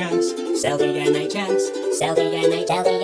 chance, Sell the NHS, sell the NHS, sell the NHS.